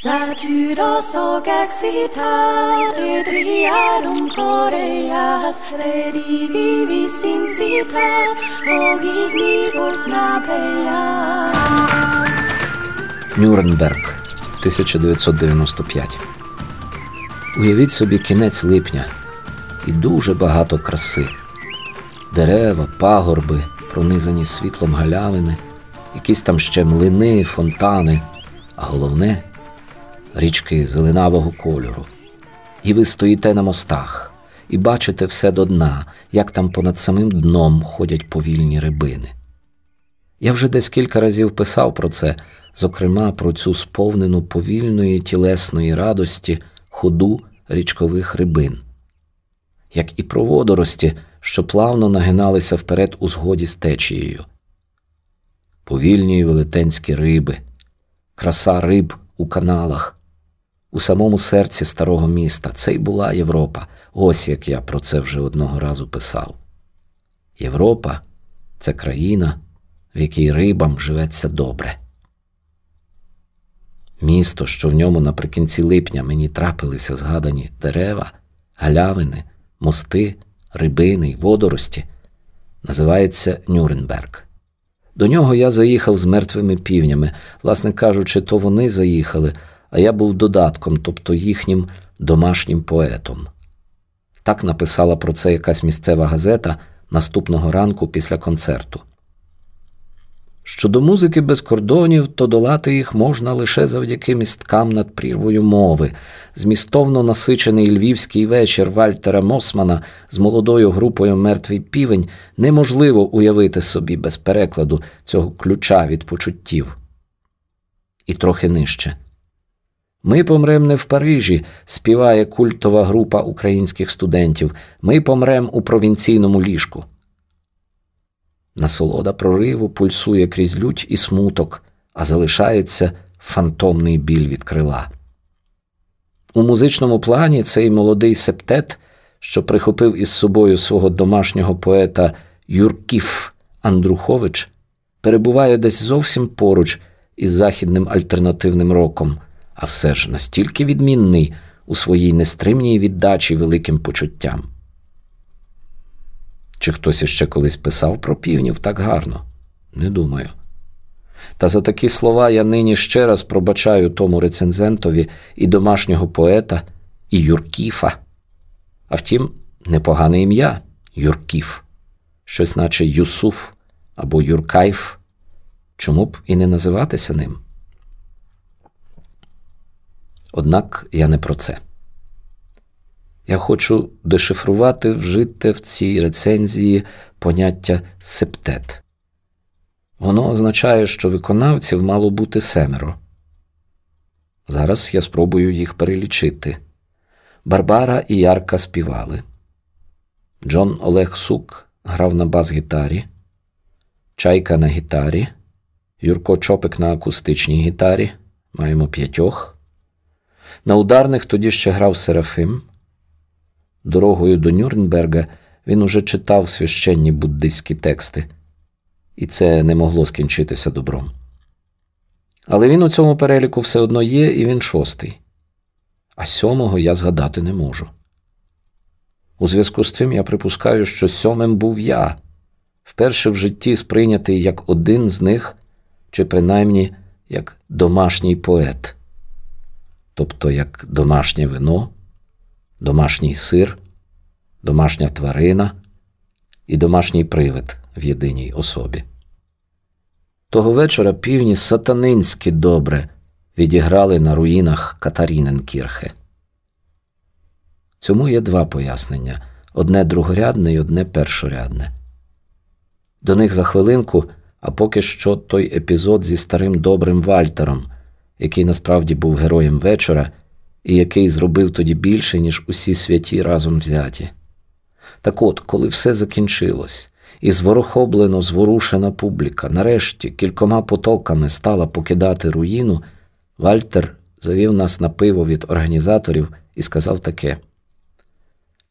Satyros og excitat triarum Koreas redivivis incitat og ignibus napeat. Нюрнберг, 1995. Уявіть собі кінець липня і дуже багато краси. Дерева, пагорби, пронизані світлом галявини, якісь там ще млини, фонтани, а головне річки зеленавого кольору. І ви стоїте на мостах і бачите все до дна, як там понад самим дном ходять повільні рибини. Я вже десь кілька разів писав про це, зокрема про цю сповнену повільної тілесної радості ходу річкових рибин, як і про водорості, що плавно нагиналися вперед у згоді з течією. Повільні велетенські риби, краса риб у каналах, у самому серці старого міста. Це й була Європа. Ось як я про це вже одного разу писав. Європа це країна, в якій рибам живеться добре. Місто, що в ньому наприкінці липня мені трапилися згадані дерева, галявини, мости, рибини й водорості, називається Нюрнберг. До нього я заїхав з мертвими півнями, власне кажучи, то вони заїхали, а я був додатком, тобто їхнім домашнім поетом. Так написала про це якась місцева газета наступного ранку після концерту. Щодо музики без кордонів, то долати їх можна лише завдяки місткам над прірвою мови. Змістовно насичений львівський вечір Вальтера Мосмана з молодою групою Мертвий півень неможливо уявити собі без перекладу цього ключа від почуттів. І трохи нижче. Ми помрем не в Парижі, співає культова група українських студентів. Ми помрем у провінційному ліжку. Насолода прориву пульсує крізь лють і смуток, а залишається фантомний біль від крила. У музичному плані цей молодий септет, що прихопив із собою свого домашнього поета Юрків Андрухович, перебуває десь зовсім поруч із західним альтернативним роком, а все ж настільки відмінний у своїй нестримній віддачі великим почуттям. Чи хтось іще колись писав про півнів так гарно? Не думаю. Та за такі слова я нині ще раз пробачаю тому рецензентові і домашнього поета, і Юркіфа. А втім, непогане ім'я Юркіф, щось наче Юсуф або Юркайф. Чому б і не називатися ним? Однак я не про це. Я хочу дешифрувати вжите в цій рецензії поняття септет. Воно означає, що виконавців мало бути семеро. Зараз я спробую їх перелічити. Барбара і Ярка співали. Джон Олег Сук грав на бас-гітарі, Чайка на гітарі, Юрко Чопик на акустичній гітарі. Маємо п'ятьох. На ударних тоді ще грав Серафим. Дорогою до Нюрнберга він уже читав священні буддистські тексти, і це не могло скінчитися добром. Але він у цьому переліку все одно є, і він шостий, а сьомого я згадати не можу. У зв'язку з цим я припускаю, що сьомим був я, вперше в житті сприйнятий як один з них, чи принаймні як домашній поет, тобто як домашнє вино домашній сир, домашня тварина і домашній привид в єдиній особі. Того вечора півні сатанинськи добре відіграли на руїнах Катаріненкірхе. Цьому є два пояснення одне другорядне і одне першорядне. До них за хвилинку, а поки що той епізод зі старим добрим Вальтером, який насправді був героєм вечора і який зробив тоді більше, ніж усі святі разом взяті. Так от, коли все закінчилось, і зворохоблено зворушена публіка, нарешті кількома потоками стала покидати руїну, Вальтер завів нас на пиво від організаторів і сказав таке: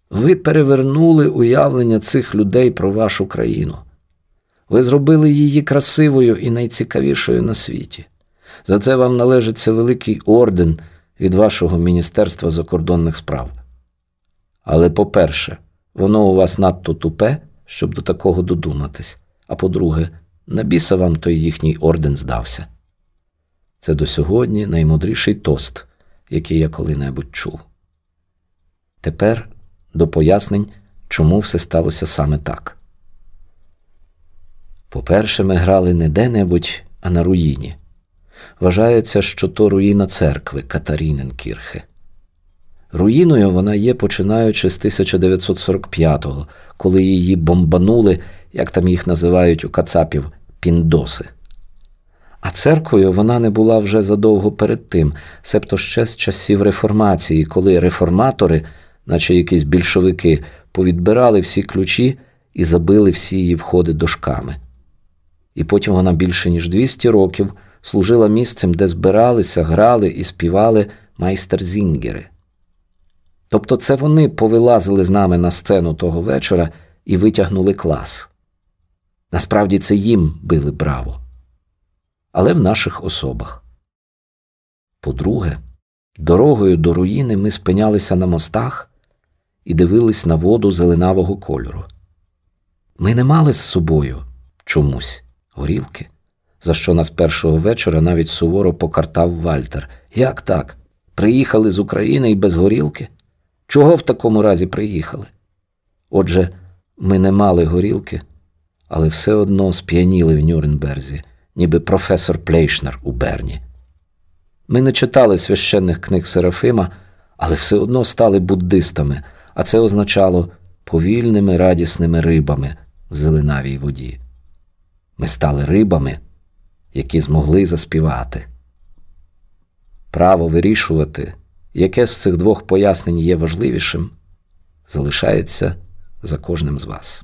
Ви перевернули уявлення цих людей про вашу країну. Ви зробили її красивою і найцікавішою на світі. За це вам належиться великий орден від вашого Міністерства закордонних справ. Але, по-перше, воно у вас надто тупе, щоб до такого додуматись. А по-друге, на біса вам той їхній орден здався. Це до сьогодні наймудріший тост, який я коли-небудь чув. Тепер до пояснень, чому все сталося саме так. По-перше, ми грали не де-небудь, а на руїні. Вважається, що то руїна церкви Катаріненкірхе. Руїною вона є починаючи з 1945-го, коли її бомбанули, як там їх називають у Кацапів, піндоси. А церквою вона не була вже задовго перед тим, себто ще з часів реформації, коли реформатори, наче якісь більшовики, повідбирали всі ключі і забили всі її входи дошками. І потім вона більше ніж 200 років служила місцем, де збиралися, грали і співали майстерзінгери. Тобто це вони повилазили з нами на сцену того вечора і витягнули клас. Насправді це їм били браво, але в наших особах. По-друге, дорогою до руїни ми спинялися на мостах і дивились на воду зеленавого кольору. Ми не мали з собою чомусь горілки, за що нас першого вечора навіть суворо покартав Вальтер. Як так? Приїхали з України і без горілки? Чого в такому разі приїхали? Отже, ми не мали горілки, але все одно сп'яніли в Нюрнберзі, ніби професор Плейшнер у Берні. Ми не читали священних книг Серафима, але все одно стали буддистами, а це означало повільними радісними рибами в зеленавій воді. Ми стали рибами, які змогли заспівати. Право вирішувати, яке з цих двох пояснень є важливішим, залишається за кожним з вас.